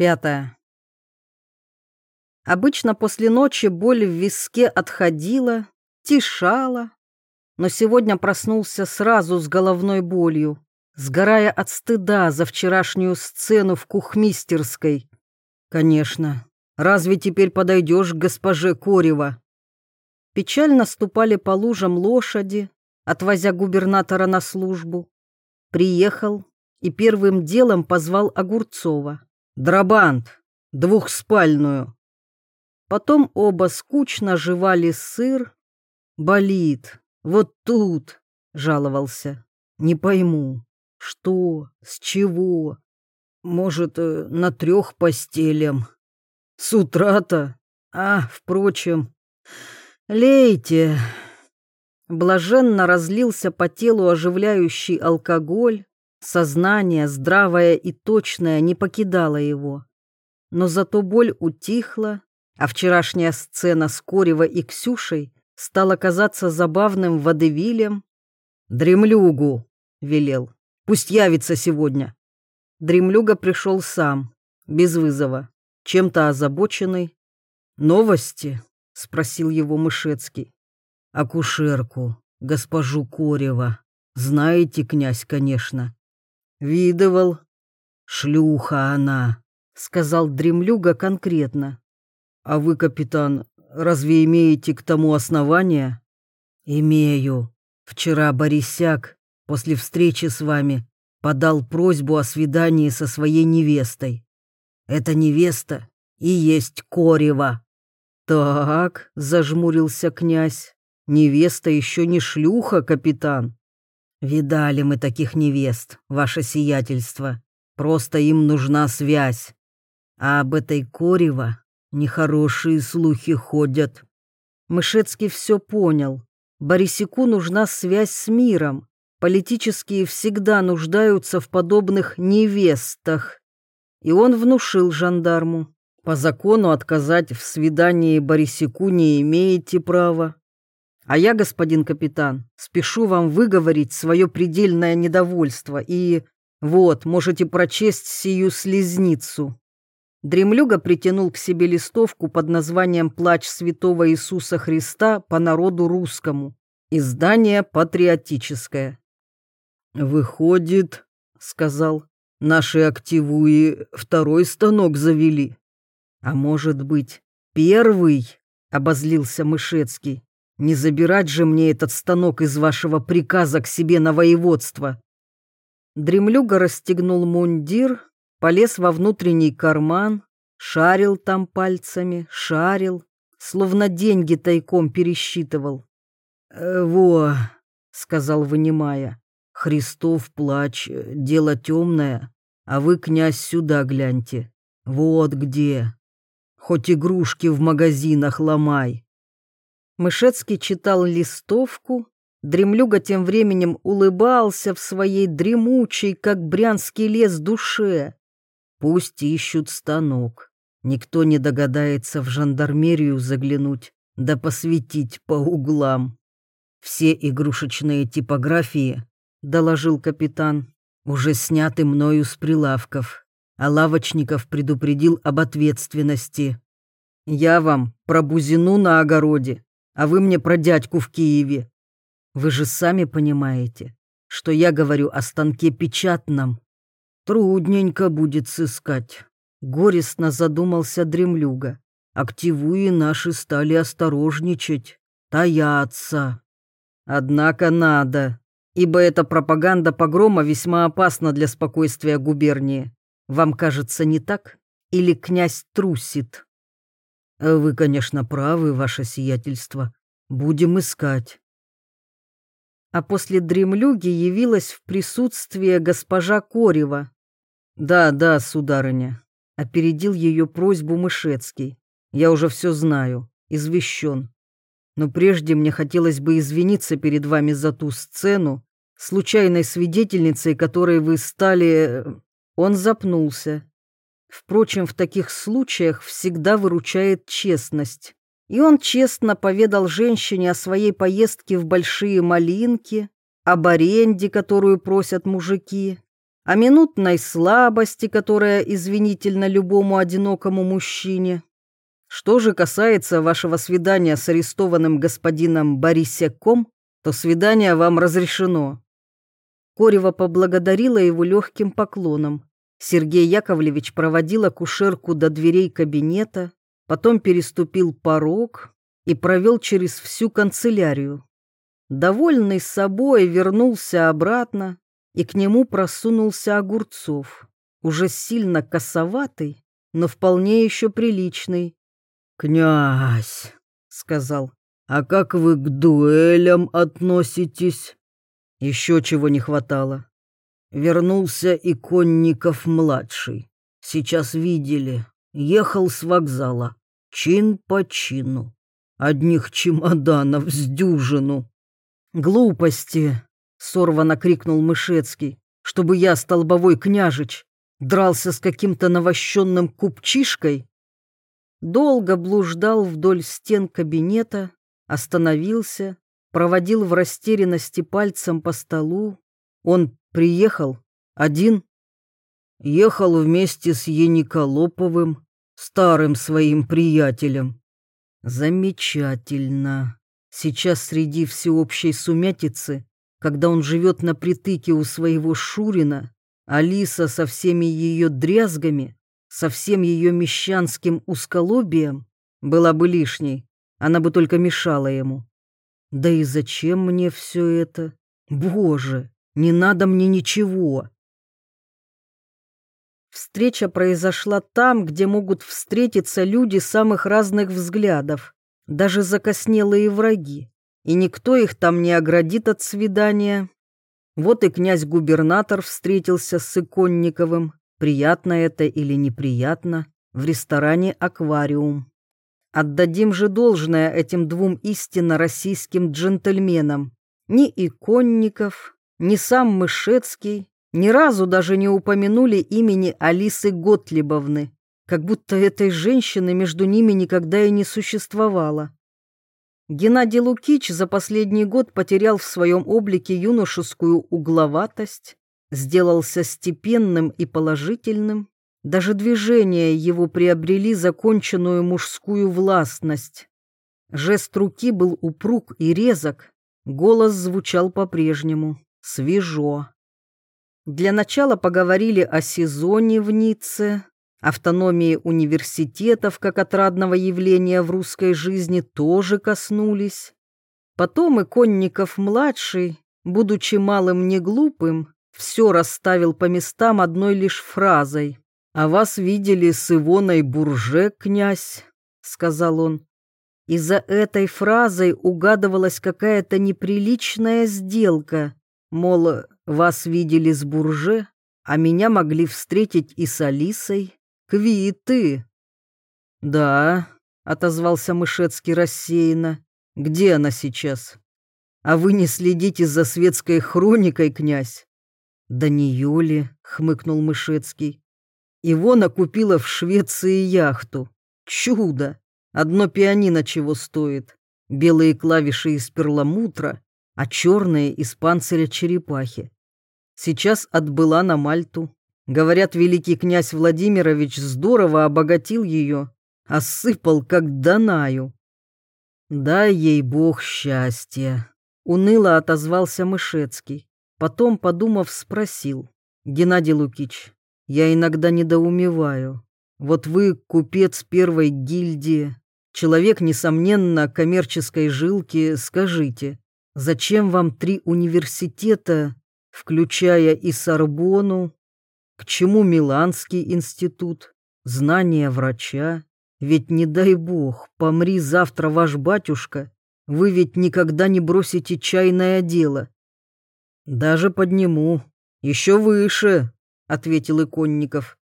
Пятое. Обычно после ночи боль в виске отходила, тишала, но сегодня проснулся сразу с головной болью, сгорая от стыда за вчерашнюю сцену в кухмистерской. Конечно, разве теперь подойдешь к госпоже Корева? Печально ступали по лужам лошади, отвозя губернатора на службу. Приехал и первым делом позвал Огурцова. Драбант, двухспальную. Потом оба скучно жевали сыр. Болит, вот тут, жаловался. Не пойму, что, с чего? Может, э, на трех постелям. С утра-то? А, впрочем, лейте. Блаженно разлился по телу оживляющий алкоголь. Сознание, здравое и точное, не покидало его. Но зато боль утихла, а вчерашняя сцена с Корева и Ксюшей стала казаться забавным водевилем. «Дремлюгу!» — велел. «Пусть явится сегодня». Дремлюга пришел сам, без вызова, чем-то озабоченный. «Новости?» — спросил его Мышецкий. «Акушерку, госпожу Корева. Знаете, князь, конечно. «Видывал». «Шлюха она», — сказал дремлюга конкретно. «А вы, капитан, разве имеете к тому основания?» «Имею. Вчера Борисяк, после встречи с вами, подал просьбу о свидании со своей невестой. Эта невеста и есть Корева». «Так», — зажмурился князь, — «невеста еще не шлюха, капитан». «Видали мы таких невест, ваше сиятельство. Просто им нужна связь. А об этой Корева нехорошие слухи ходят». Мышецкий все понял. Борисику нужна связь с миром. Политические всегда нуждаются в подобных невестах. И он внушил жандарму. По закону отказать в свидании Борисику не имеете права. А я, господин капитан, спешу вам выговорить свое предельное недовольство и... Вот, можете прочесть сию слезницу». Дремлюга притянул к себе листовку под названием «Плач святого Иисуса Христа по народу русскому». Издание патриотическое. «Выходит, — сказал, — наши активуи второй станок завели. А может быть, первый?» — обозлился Мышецкий. Не забирать же мне этот станок из вашего приказа к себе на воеводство. Дремлюга расстегнул мундир, полез во внутренний карман, шарил там пальцами, шарил, словно деньги тайком пересчитывал. «Э, «Во», — сказал, вынимая, — «Христов плач, дело темное, а вы, князь, сюда гляньте. Вот где. Хоть игрушки в магазинах ломай, Мышецкий читал листовку, Дремлюга тем временем улыбался в своей дремучей, как брянский лес, душе. Пусть ищут станок. Никто не догадается в жандармерию заглянуть, да посветить по углам. Все игрушечные типографии, доложил капитан, уже сняты мною с прилавков, а лавочников предупредил об ответственности. Я вам про бузину на огороде а вы мне про дядьку в Киеве. Вы же сами понимаете, что я говорю о станке печатном. Трудненько будет сыскать. Горестно задумался дремлюга. Активуи наши стали осторожничать, таяться. Однако надо, ибо эта пропаганда погрома весьма опасна для спокойствия губернии. Вам кажется, не так? Или князь трусит? «Вы, конечно, правы, ваше сиятельство. Будем искать». А после дремлюги явилась в присутствие госпожа Корева. «Да, да, сударыня», — опередил ее просьбу Мышецкий. «Я уже все знаю, извещен. Но прежде мне хотелось бы извиниться перед вами за ту сцену, случайной свидетельницей которой вы стали...» Он запнулся Впрочем, в таких случаях всегда выручает честность. И он честно поведал женщине о своей поездке в Большие Малинки, об аренде, которую просят мужики, о минутной слабости, которая извинительна любому одинокому мужчине. Что же касается вашего свидания с арестованным господином Борисяком, то свидание вам разрешено». Корева поблагодарила его легким поклоном. Сергей Яковлевич проводил акушерку до дверей кабинета, потом переступил порог и провел через всю канцелярию. Довольный собой вернулся обратно, и к нему просунулся Огурцов, уже сильно косоватый, но вполне еще приличный. «Князь», — сказал, — «а как вы к дуэлям относитесь?» Еще чего не хватало. Вернулся и Конников-младший. Сейчас видели. Ехал с вокзала. Чин по чину. Одних чемоданов с дюжину. «Глупости!» — сорвано крикнул Мышецкий. «Чтобы я, столбовой княжич, дрался с каким-то навощенным купчишкой?» долго блуждал вдоль стен кабинета, остановился, проводил в растерянности пальцем по столу. Он приехал один. Ехал вместе с Ениколоповым, старым своим приятелем. Замечательно. Сейчас среди всеобщей сумятицы, когда он живет на притыке у своего Шурина, Алиса со всеми ее дрязгами со всем ее мещанским усколобием была бы лишней, она бы только мешала ему. Да и зачем мне все это? Боже, не надо мне ничего. Встреча произошла там, где могут встретиться люди самых разных взглядов, даже закоснелые враги, и никто их там не оградит от свидания. Вот и князь-губернатор встретился с Иконниковым, приятно это или неприятно, в ресторане «Аквариум». Отдадим же должное этим двум истинно российским джентльменам. Ни Иконников, ни сам Мышецкий ни разу даже не упомянули имени Алисы Готлибовны, как будто этой женщины между ними никогда и не существовало. Геннадий Лукич за последний год потерял в своем облике юношескую угловатость, сделался степенным и положительным, даже движения его приобрели законченную мужскую властность. Жест руки был упруг и резок, голос звучал по-прежнему, свежо. Для начала поговорили о сезоне в Ницце, автономии университетов как отрадного явления в русской жизни тоже коснулись. Потом и Конников-младший, будучи малым неглупым, все расставил по местам одной лишь фразой. «А вас видели с Ивоной Бурже, князь?» — сказал он. И за этой фразой угадывалась какая-то неприличная сделка. Мол, вас видели с Бурже, а меня могли встретить и с Алисой. Квиты. «Да», — отозвался Мышецкий рассеянно. «Где она сейчас?» «А вы не следите за светской хроникой, князь?» «Да не Юли», — хмыкнул Мышецкий. «Ивона купила в Швеции яхту. Чудо! Одно пианино чего стоит. Белые клавиши из перламутра, а черные из панциря черепахи. Сейчас отбыла на Мальту. Говорят, великий князь Владимирович здорово обогатил ее, осыпал как Данаю. «Дай ей бог счастья», — уныло отозвался Мышецкий. Потом, подумав, спросил. «Геннадий Лукич, я иногда недоумеваю. Вот вы купец первой гильдии, человек, несомненно, коммерческой жилки, скажите, зачем вам три университета, включая и Сорбону? К чему Миланский институт? Знание врача? Ведь не дай бог, помри завтра ваш батюшка, вы ведь никогда не бросите чайное дело, «Даже подниму. Еще выше», — ответил Иконников.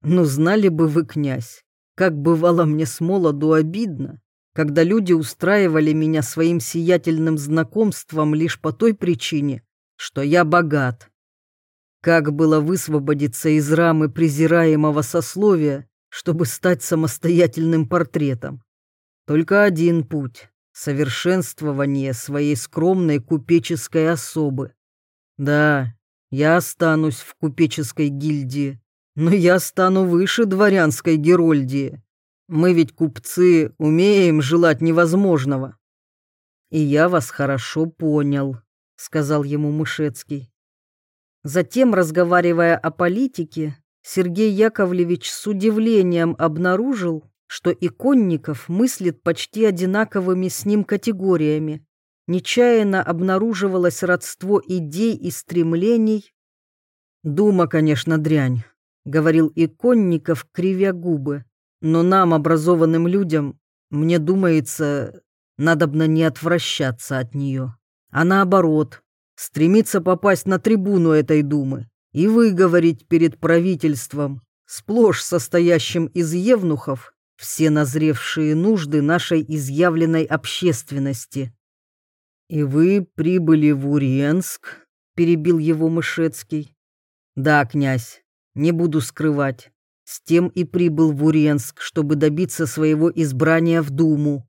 «Ну, знали бы вы, князь, как бывало мне с молоду обидно, когда люди устраивали меня своим сиятельным знакомством лишь по той причине, что я богат. Как было высвободиться из рамы презираемого сословия, чтобы стать самостоятельным портретом? Только один путь — совершенствование своей скромной купеческой особы. Да, Я останусь в купеческой гильдии, но я стану выше дворянской Герольдии. Мы ведь, купцы, умеем желать невозможного». «И я вас хорошо понял», — сказал ему Мышецкий. Затем, разговаривая о политике, Сергей Яковлевич с удивлением обнаружил, что Иконников мыслит почти одинаковыми с ним категориями. Нечаянно обнаруживалось родство идей и стремлений. «Дума, конечно, дрянь», — говорил Иконников, кривя губы. «Но нам, образованным людям, мне думается, надобно не отвращаться от нее, а наоборот, стремиться попасть на трибуну этой думы и выговорить перед правительством, сплошь состоящим из евнухов, все назревшие нужды нашей изъявленной общественности. «И вы прибыли в Уренск?» — перебил его Мышецкий. «Да, князь, не буду скрывать. С тем и прибыл в Уренск, чтобы добиться своего избрания в Думу.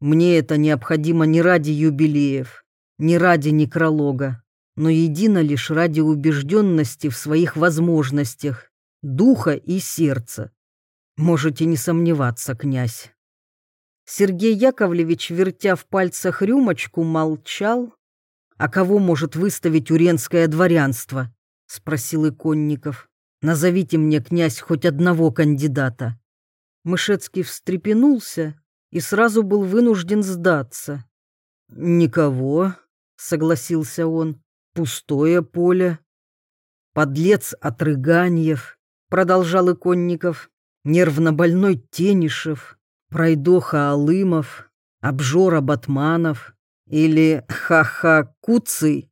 Мне это необходимо не ради юбилеев, не ради некролога, но едино лишь ради убежденности в своих возможностях, духа и сердца. Можете не сомневаться, князь. Сергей Яковлевич, вертя в пальцах рюмочку, молчал. «А кого может выставить уренское дворянство?» — спросил Иконников. «Назовите мне, князь, хоть одного кандидата». Мышецкий встрепенулся и сразу был вынужден сдаться. «Никого», — согласился он, — «пустое поле». «Подлец Отрыганьев», — продолжал Иконников, нервно-больной Тенишев, пройдоха Алымов, обжора Батманов или ха-ха Куцый.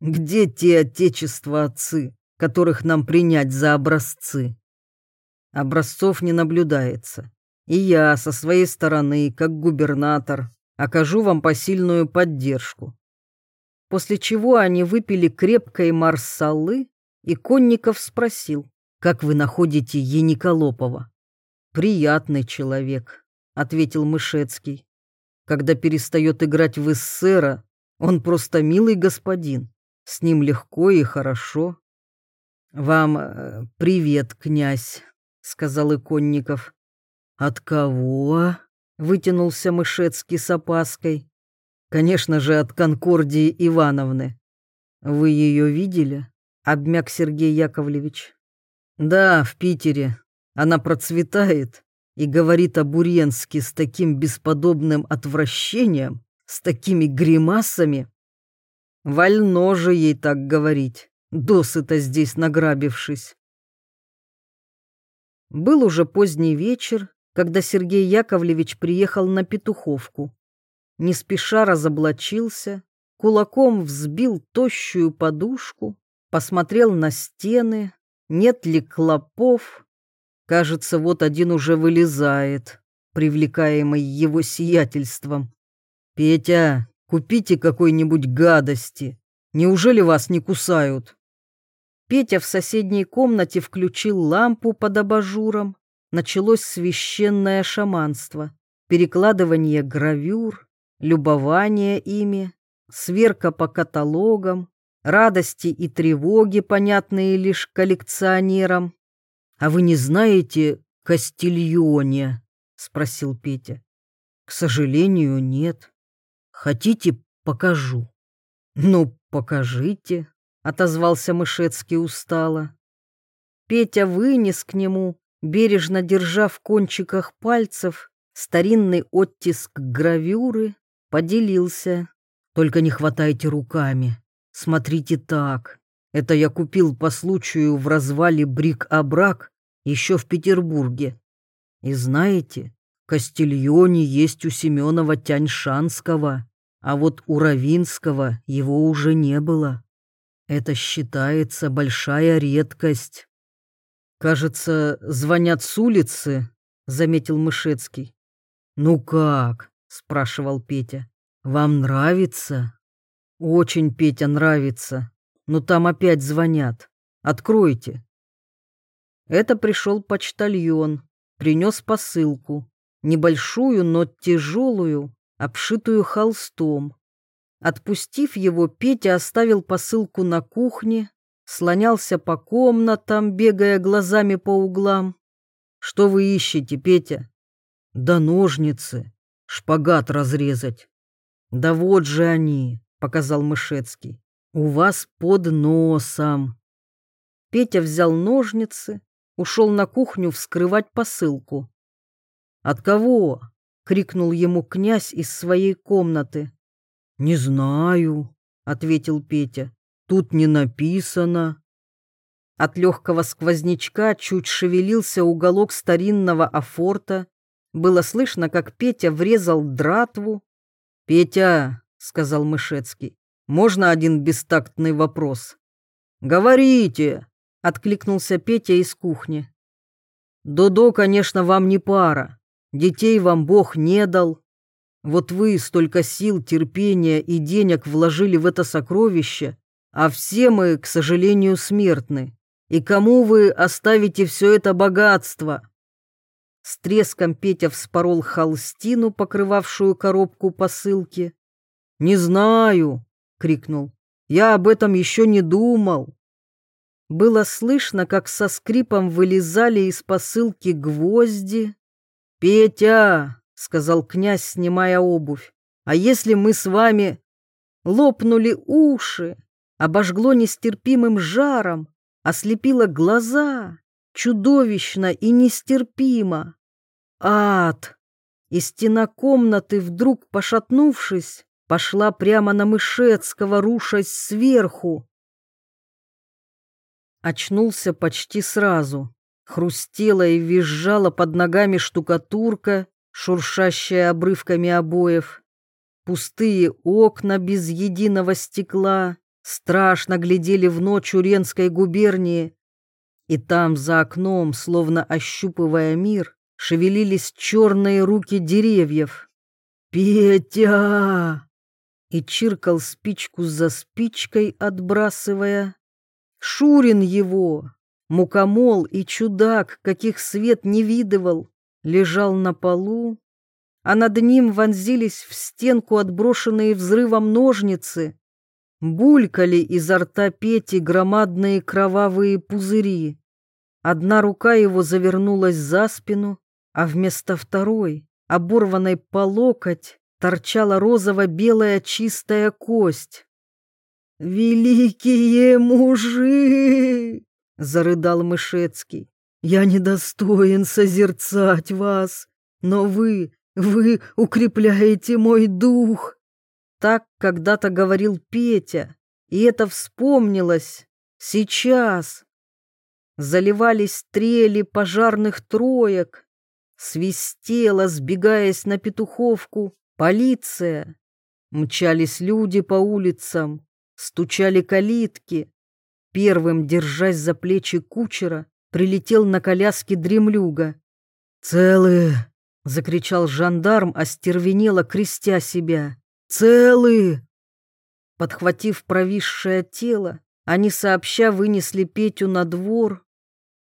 Где те отечества отцы, которых нам принять за образцы? Образцов не наблюдается. И я со своей стороны, как губернатор, окажу вам посильную поддержку. После чего они выпили крепкой марсалы, и Конников спросил, как вы находите Ениколопова? Приятный человек, ответил Мышецкий. Когда перестает играть в эссера, он просто милый господин. С ним легко и хорошо. Вам э, привет, князь, сказал Иконников. От кого? вытянулся Мышецкий с опаской. Конечно же, от Конкордии Ивановны. Вы ее видели? обмяк Сергей Яковлевич. Да, в Питере. Она процветает и говорит о Буренске с таким бесподобным отвращением, с такими гримасами. Вольно же ей так говорить, досыта здесь награбившись. Был уже поздний вечер, когда Сергей Яковлевич приехал на Петуховку. Не спеша разоблачился, кулаком взбил тощую подушку, посмотрел на стены, нет ли клопов. Кажется, вот один уже вылезает, привлекаемый его сиятельством. «Петя, купите какой-нибудь гадости. Неужели вас не кусают?» Петя в соседней комнате включил лампу под абажуром. Началось священное шаманство, перекладывание гравюр, любование ими, сверка по каталогам, радости и тревоги, понятные лишь коллекционерам. «А вы не знаете Кастильоне?» — спросил Петя. «К сожалению, нет. Хотите, покажу?» «Ну, покажите», — отозвался Мышецкий устало. Петя вынес к нему, бережно держа в кончиках пальцев, старинный оттиск гравюры, поделился. «Только не хватайте руками, Смотрите так. Это я купил по случаю в развале Брик-Абрак еще в Петербурге. И знаете, Кастильоне есть у Семенова Тяньшанского, а вот у Равинского его уже не было. Это считается большая редкость. Кажется, звонят с улицы, заметил Мышецкий. Ну как? спрашивал Петя. Вам нравится? «Очень Петя нравится, но там опять звонят. Откройте». Это пришел почтальон, принес посылку, небольшую, но тяжелую, обшитую холстом. Отпустив его, Петя оставил посылку на кухне, слонялся по комнатам, бегая глазами по углам. «Что вы ищете, Петя?» «Да ножницы, шпагат разрезать». «Да вот же они», — показал Мышецкий. «У вас под носом». Петя взял ножницы, ушел на кухню вскрывать посылку. «От кого?» — крикнул ему князь из своей комнаты. «Не знаю», — ответил Петя. «Тут не написано». От легкого сквознячка чуть шевелился уголок старинного афорта. Было слышно, как Петя врезал дратву. «Петя», — сказал Мышецкий, — «можно один бестактный вопрос?» «Говорите», — откликнулся Петя из кухни. «Додо, конечно, вам не пара. Детей вам Бог не дал. Вот вы столько сил, терпения и денег вложили в это сокровище, а все мы, к сожалению, смертны. И кому вы оставите все это богатство?» С треском Петя вспорол холстину, покрывавшую коробку посылки. «Не знаю!» — крикнул. «Я об этом еще не думал!» Было слышно, как со скрипом вылезали из посылки гвозди. «Петя!» — сказал князь, снимая обувь. «А если мы с вами...» Лопнули уши, обожгло нестерпимым жаром, ослепило глаза, чудовищно и нестерпимо. Ад! И стена комнаты, вдруг пошатнувшись, пошла прямо на Мышецкого, рушась сверху. Очнулся почти сразу. Хрустела и визжала под ногами штукатурка, шуршащая обрывками обоев. Пустые окна без единого стекла страшно глядели в ночь Уренской губернии. И там за окном, словно ощупывая мир, шевелились черные руки деревьев. «Петя!» И чиркал спичку за спичкой, отбрасывая. Шурин его, мукомол и чудак, каких свет не видывал, лежал на полу, а над ним вонзились в стенку отброшенные взрывом ножницы, булькали изо рта Пети громадные кровавые пузыри. Одна рука его завернулась за спину, а вместо второй, оборванной по локоть, торчала розово-белая чистая кость. «Великие мужи!» — зарыдал Мышецкий. «Я недостоин созерцать вас, но вы, вы укрепляете мой дух!» Так когда-то говорил Петя, и это вспомнилось сейчас. Заливались стрели пожарных троек, свистела, сбегаясь на петуховку, полиция. Мчались люди по улицам, стучали калитки. Первым, держась за плечи кучера, прилетел на коляске дремлюга. «Целые!» — закричал жандарм, остервенело крестя себя. «Целые!» Подхватив провисшее тело, они сообща вынесли Петю на двор.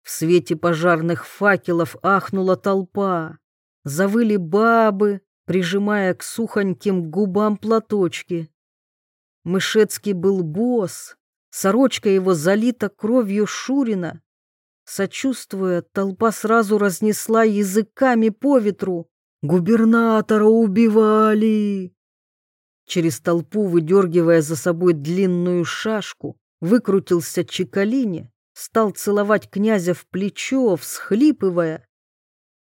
В свете пожарных факелов ахнула толпа. Завыли бабы, прижимая к сухоньким губам платочки. Мышецкий был босс, сорочка его залита кровью Шурина. Сочувствуя, толпа сразу разнесла языками по ветру. «Губернатора убивали!» Через толпу, выдергивая за собой длинную шашку, выкрутился Чекалине, стал целовать князя в плечо, всхлипывая.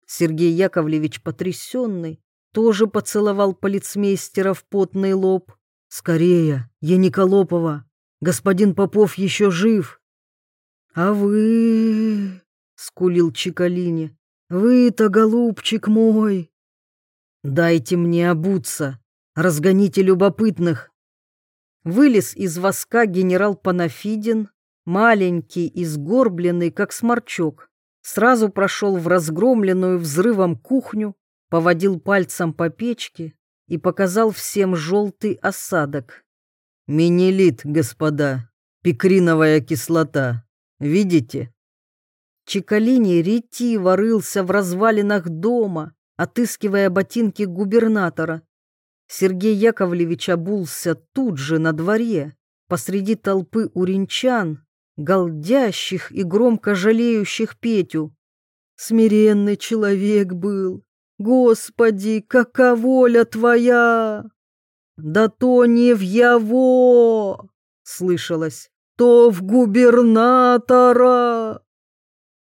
Сергей Яковлевич, потрясенный, тоже поцеловал полицмейстера в потный лоб. «Скорее, Яниколопова! Господин Попов еще жив!» «А вы...» — скулил Чекалине. «Вы-то, голубчик мой!» «Дайте мне обуться, разгоните любопытных!» Вылез из воска генерал Панафидин, маленький и сгорбленный, как сморчок. Сразу прошел в разгромленную взрывом кухню, поводил пальцем по печке, и показал всем желтый осадок. «Минелит, господа, пикриновая кислота. Видите?» Чекалини ретиво рылся в развалинах дома, отыскивая ботинки губернатора. Сергей Яковлевич обулся тут же на дворе, посреди толпы уренчан, голдящих и громко жалеющих Петю. Смиренный человек был. Господи, какая воля твоя! Да то не в его, слышалось, то в губернатора.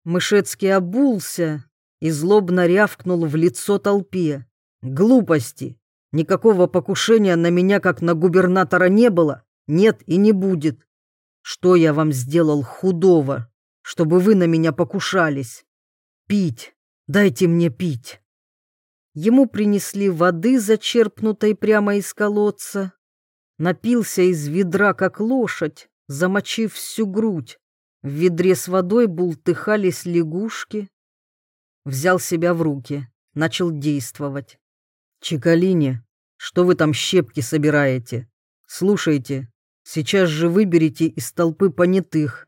Мышецкий обулся и злобно рявкнул в лицо толпе. Глупости. Никакого покушения на меня, как на губернатора, не было, нет и не будет. Что я вам сделал худого, чтобы вы на меня покушались? Пить, дайте мне пить. Ему принесли воды, зачерпнутой прямо из колодца. Напился из ведра, как лошадь, замочив всю грудь. В ведре с водой бултыхались лягушки. Взял себя в руки, начал действовать. «Чекалине, что вы там щепки собираете? Слушайте, сейчас же выберите из толпы понятых.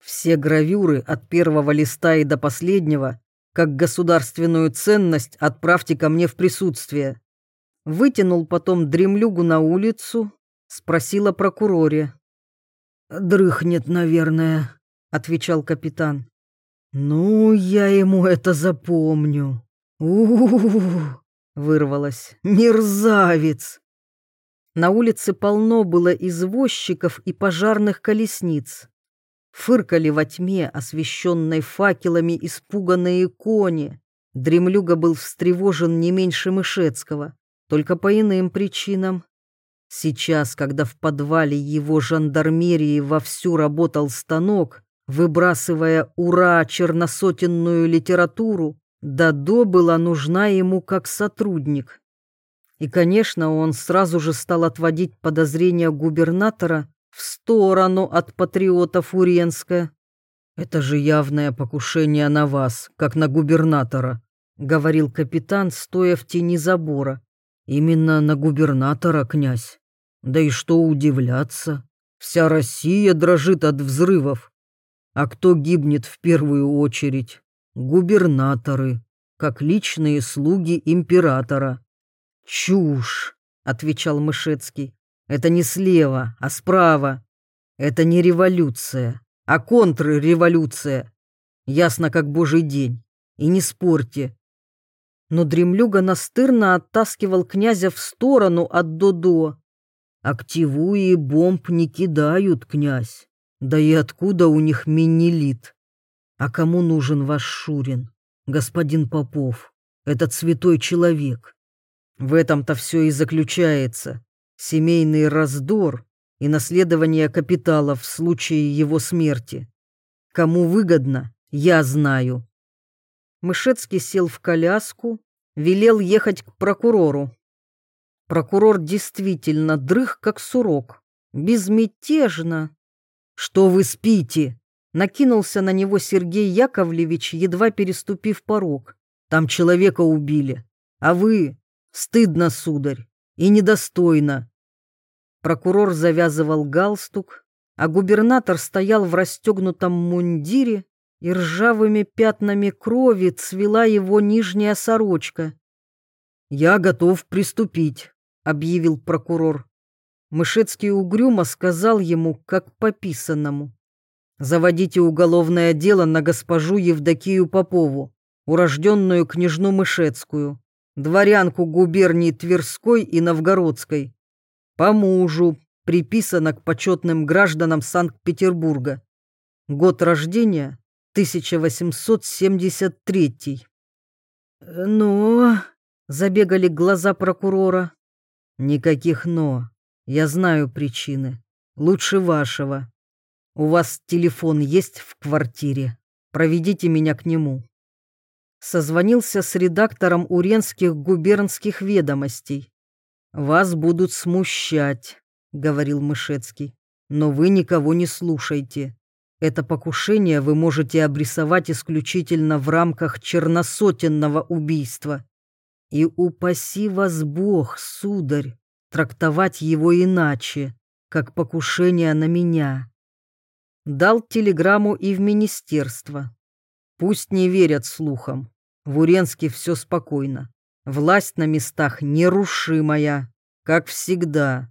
Все гравюры от первого листа и до последнего, как государственную ценность, отправьте ко мне в присутствие». Вытянул потом дремлюгу на улицу, спросил о прокуроре. «Дрыхнет, наверное», — отвечал капитан. «Ну, я ему это запомню. У-у-у!» вырвалось. «Мерзавец!» На улице полно было извозчиков и пожарных колесниц. Фыркали во тьме, освещенной факелами, испуганные кони. Дремлюга был встревожен не меньше Мышецкого, только по иным причинам. Сейчас, когда в подвале его жандармерии вовсю работал станок, выбрасывая «Ура!» черносотенную литературу, Дадо была нужна ему как сотрудник. И, конечно, он сразу же стал отводить подозрения губернатора в сторону от патриотов Уренска. «Это же явное покушение на вас, как на губернатора», — говорил капитан, стоя в тени забора. «Именно на губернатора, князь. Да и что удивляться, вся Россия дрожит от взрывов. А кто гибнет в первую очередь? Губернаторы, как личные слуги императора. «Чушь!» — отвечал Мышецкий. «Это не слева, а справа. Это не революция, а контрреволюция. Ясно, как божий день. И не спорьте». Но дремлюга настырно оттаскивал князя в сторону от Додо. «Активуи бомб не кидают, князь. Да и откуда у них минилит? А кому нужен ваш Шурин, господин Попов, этот святой человек? В этом-то все и заключается. Семейный раздор и наследование капитала в случае его смерти. Кому выгодно, я знаю. Мышецкий сел в коляску, велел ехать к прокурору. Прокурор действительно дрых, как сурок, безмятежно. «Что вы спите?» Накинулся на него Сергей Яковлевич, едва переступив порог. Там человека убили. А вы? Стыдно, сударь, и недостойно. Прокурор завязывал галстук, а губернатор стоял в расстегнутом мундире, и ржавыми пятнами крови цвела его нижняя сорочка. «Я готов приступить», — объявил прокурор. Мышецкий угрюмо сказал ему, как пописанному. Заводите уголовное дело на госпожу Евдокию Попову, урожденную княжну Мышецкую, дворянку губернии Тверской и Новгородской. По мужу приписана к почетным гражданам Санкт-Петербурга. Год рождения 1873. «Но...» — забегали глаза прокурора. «Никаких «но». Я знаю причины. Лучше вашего. У вас телефон есть в квартире? Проведите меня к нему. Созвонился с редактором Уренских губернских ведомостей. Вас будут смущать, говорил Мышецкий, но вы никого не слушайте. Это покушение вы можете обрисовать исключительно в рамках черносотенного убийства. И упаси вас Бог, сударь, трактовать его иначе, как покушение на меня дал телеграмму и в министерство. Пусть не верят слухам. В Уренске все спокойно. Власть на местах нерушимая, как всегда.